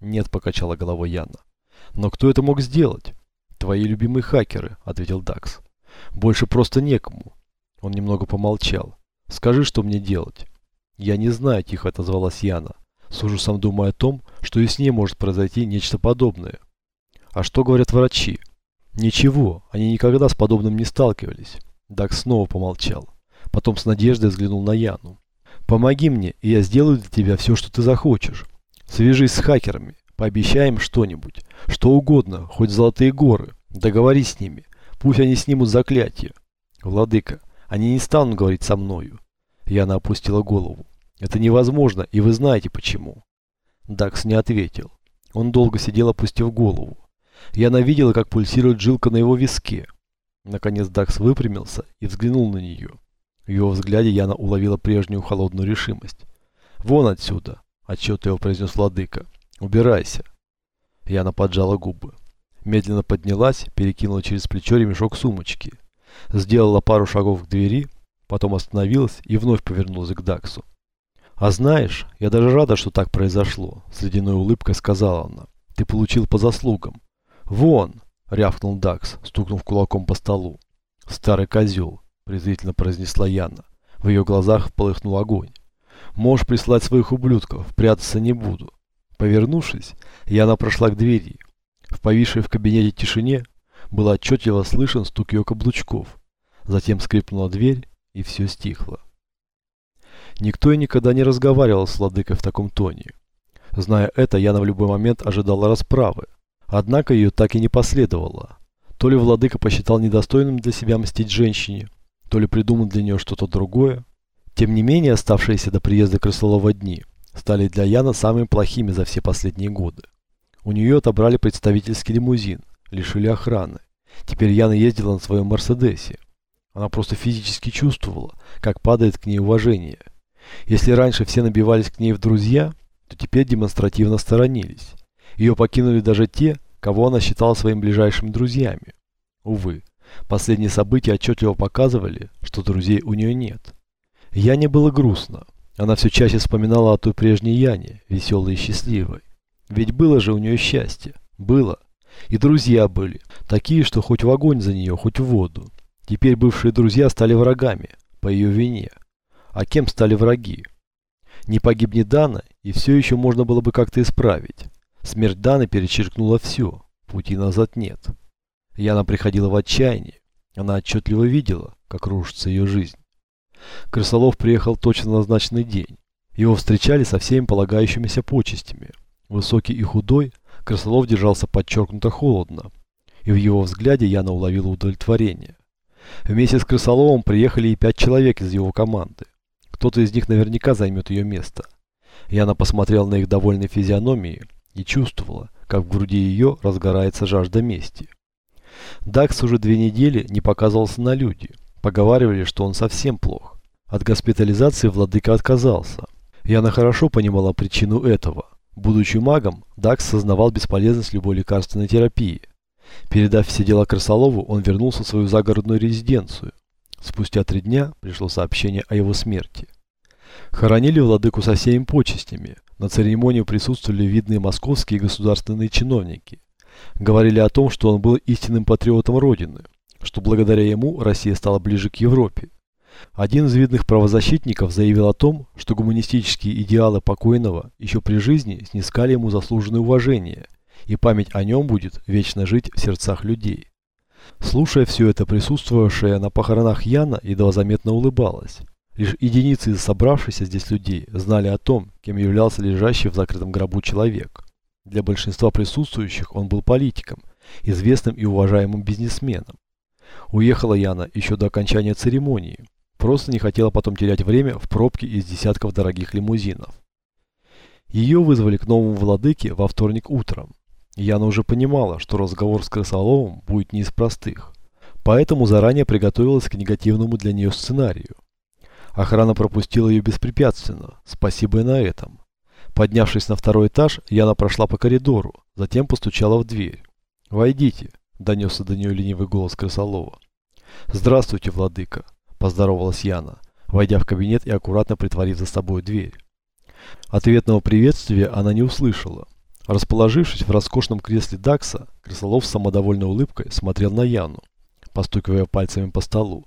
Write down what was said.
Нет, покачала головой Яна. Но кто это мог сделать? Твои любимые хакеры, ответил Дакс. Больше просто некому. Он немного помолчал. Скажи, что мне делать? Я не знаю, тихо отозвалась Яна, с ужасом думая о том, что и с ней может произойти нечто подобное. А что говорят врачи? Ничего, они никогда с подобным не сталкивались. Дакс снова помолчал. Потом с надеждой взглянул на Яну. Помоги мне, и я сделаю для тебя все, что ты захочешь. Свяжись с хакерами, пообещаем что-нибудь, что угодно, хоть золотые горы. Договорись с ними, пусть они снимут заклятие. Владыка, они не станут говорить со мною. Яна опустила голову. Это невозможно, и вы знаете почему. Дакс не ответил. Он долго сидел, опустив голову. Яна видела, как пульсирует жилка на его виске. Наконец Дакс выпрямился и взглянул на нее. В его взгляде Яна уловила прежнюю холодную решимость. «Вон отсюда!» – отчетливо произнес владыка. «Убирайся!» Яна поджала губы. Медленно поднялась, перекинула через плечо ремешок сумочки. Сделала пару шагов к двери, потом остановилась и вновь повернулась к Даксу. «А знаешь, я даже рада, что так произошло», – с ледяной улыбкой сказала она. «Ты получил по заслугам». «Вон!» – рявкнул Дакс, стукнув кулаком по столу. «Старый козел!» презрительно произнесла Яна. В ее глазах полыхнул огонь. Можешь прислать своих ублюдков, прятаться не буду. Повернувшись, Яна прошла к двери. В повисшей в кабинете тишине было отчетливо слышен стук ее каблучков. Затем скрипнула дверь, и все стихло. Никто и никогда не разговаривал с владыкой в таком тоне. Зная это, Яна в любой момент ожидала расправы. Однако ее так и не последовало. То ли владыка посчитал недостойным для себя мстить женщине, то ли придумал для нее что-то другое. Тем не менее, оставшиеся до приезда Крысолова дни стали для Яна самыми плохими за все последние годы. У нее отобрали представительский лимузин, лишили охраны. Теперь Яна ездила на своем Мерседесе. Она просто физически чувствовала, как падает к ней уважение. Если раньше все набивались к ней в друзья, то теперь демонстративно сторонились. Ее покинули даже те, кого она считала своими ближайшими друзьями. Увы, Последние события отчетливо показывали, что друзей у нее нет. Яне было грустно. Она все чаще вспоминала о той прежней Яне, веселой и счастливой. Ведь было же у нее счастье. Было. И друзья были. Такие, что хоть в огонь за нее, хоть в воду. Теперь бывшие друзья стали врагами. По ее вине. А кем стали враги? Не погибнет Дана, и все еще можно было бы как-то исправить. Смерть Даны перечеркнула все. Пути назад нет. Яна приходила в отчаяние. Она отчетливо видела, как рушится ее жизнь. Крысолов приехал точно на назначенный день. Его встречали со всеми полагающимися почестями. Высокий и худой, Крысолов держался подчеркнуто холодно. И в его взгляде Яна уловила удовлетворение. Вместе с Крысоловым приехали и пять человек из его команды. Кто-то из них наверняка займет ее место. Яна посмотрела на их довольные физиономии и чувствовала, как в груди ее разгорается жажда мести. Дакс уже две недели не показывался на люди. Поговаривали, что он совсем плох. От госпитализации владыка отказался. Яна хорошо понимала причину этого. Будучи магом, Дакс сознавал бесполезность любой лекарственной терапии. Передав все дела Крысолову, он вернулся в свою загородную резиденцию. Спустя три дня пришло сообщение о его смерти. Хоронили владыку со всеми почестями. На церемонию присутствовали видные московские государственные чиновники говорили о том, что он был истинным патриотом Родины, что благодаря ему Россия стала ближе к Европе. Один из видных правозащитников заявил о том, что гуманистические идеалы покойного еще при жизни снискали ему заслуженное уважение, и память о нем будет вечно жить в сердцах людей. Слушая все это, присутствовавшая на похоронах Яна едва заметно улыбалась. Лишь единицы из собравшихся здесь людей знали о том, кем являлся лежащий в закрытом гробу человек. Для большинства присутствующих он был политиком, известным и уважаемым бизнесменом. Уехала Яна еще до окончания церемонии. Просто не хотела потом терять время в пробке из десятков дорогих лимузинов. Ее вызвали к новому владыке во вторник утром. Яна уже понимала, что разговор с Крысоловым будет не из простых. Поэтому заранее приготовилась к негативному для нее сценарию. Охрана пропустила ее беспрепятственно, спасибо и на этом. Поднявшись на второй этаж, Яна прошла по коридору, затем постучала в дверь. «Войдите», – донесся до нее ленивый голос Крысолова. «Здравствуйте, владыка», – поздоровалась Яна, войдя в кабинет и аккуратно притворив за собой дверь. Ответного приветствия она не услышала. Расположившись в роскошном кресле Дакса, Крысолов с самодовольной улыбкой смотрел на Яну, постукивая пальцами по столу.